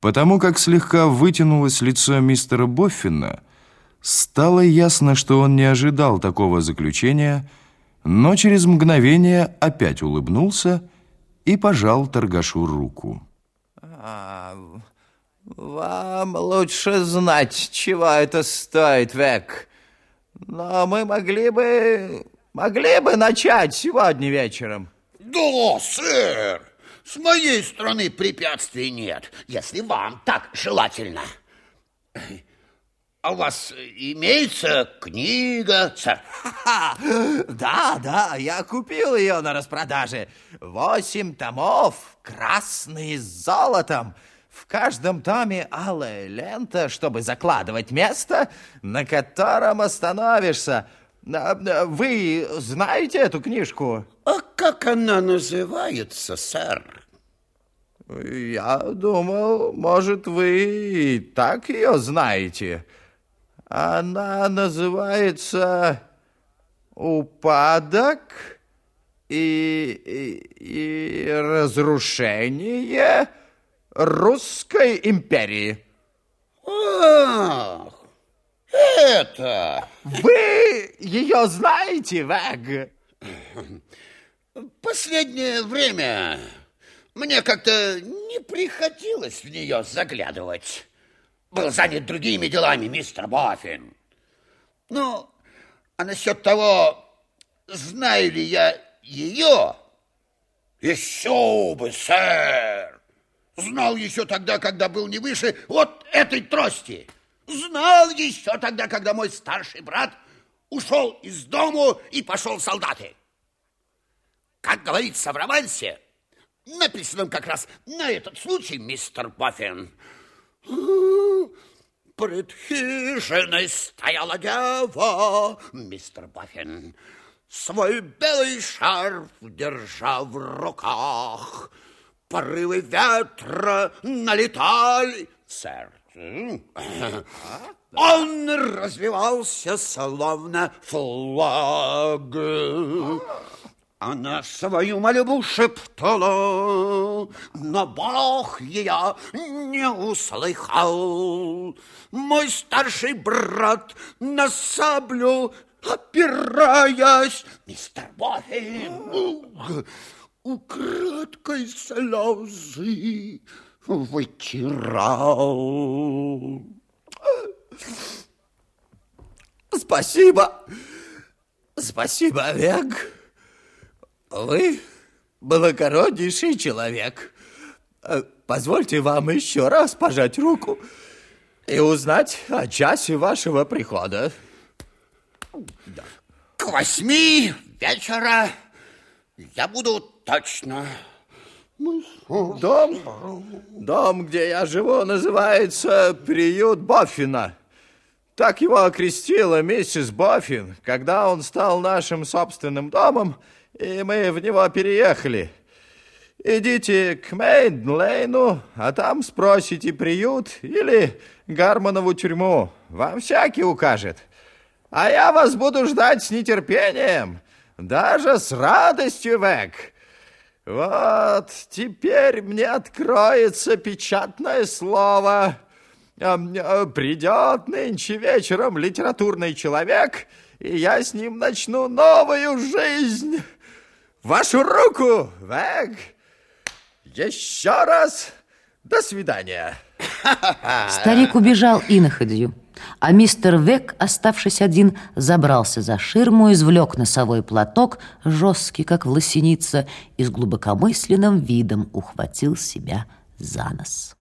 Потому как слегка вытянулось лицо мистера Боффина, стало ясно, что он не ожидал такого заключения, но через мгновение опять улыбнулся и пожал торгашу руку. А, вам лучше знать, чего это стоит, Век. Но мы могли бы... могли бы начать сегодня вечером. Да, сэр. С моей стороны препятствий нет, если вам так желательно. А у вас имеется книга, сэр? Да, да, я купил ее на распродаже. Восемь томов, красные с золотом. В каждом томе алая лента, чтобы закладывать место, на котором остановишься. Вы знаете эту книжку? А как она называется, сэр? Я думал, может, вы и так ее знаете. Она называется «Упадок и, и, и разрушение Русской империи». Ах, это... Вы ее знаете, Вэг? Последнее время мне как-то не приходилось в нее заглядывать. Был занят другими делами, мистер Баффин. Ну, а насчет того, знаю ли я ее, еще бы, сэр. Знал еще тогда, когда был не выше вот этой трости. Знал еще тогда, когда мой старший брат ушел из дому и пошел в солдаты. Как говорится в романсе, написанном как раз на этот случай, мистер Баффин. Пред хижиной стояла дева, мистер Баффин, свой белый шарф держа в руках. Порывы ветра налетали, сэр, он развивался словно флаг. Она свою мольбу шептала, но Бог ее не услыхал. Мой старший брат на саблю опираясь, мистер Боффин, украдкой слезы вытирал. Спасибо. Спасибо, Олег. Вы благороднейший человек. Э, позвольте вам еще раз пожать руку и узнать о часе вашего прихода. Да. К восьми вечера я буду точно Дом, дом, где я живу, называется приют Баффина. Так его окрестила миссис Баффин, когда он стал нашим собственным домом, и мы в него переехали. Идите к Мейн-Лейну, а там спросите приют или Гармонову тюрьму. Вам всякий укажет. А я вас буду ждать с нетерпением, даже с радостью, Век. Вот теперь мне откроется печатное слово. Э, придет нынче вечером литературный человек, и я с ним начну новую жизнь. Вашу руку, Вэг. Еще раз до свидания. Старик убежал иноходью. А мистер Век, оставшись один, забрался за ширму, извлек носовой платок, жесткий, как власеница, и с глубокомысленным видом ухватил себя за нос.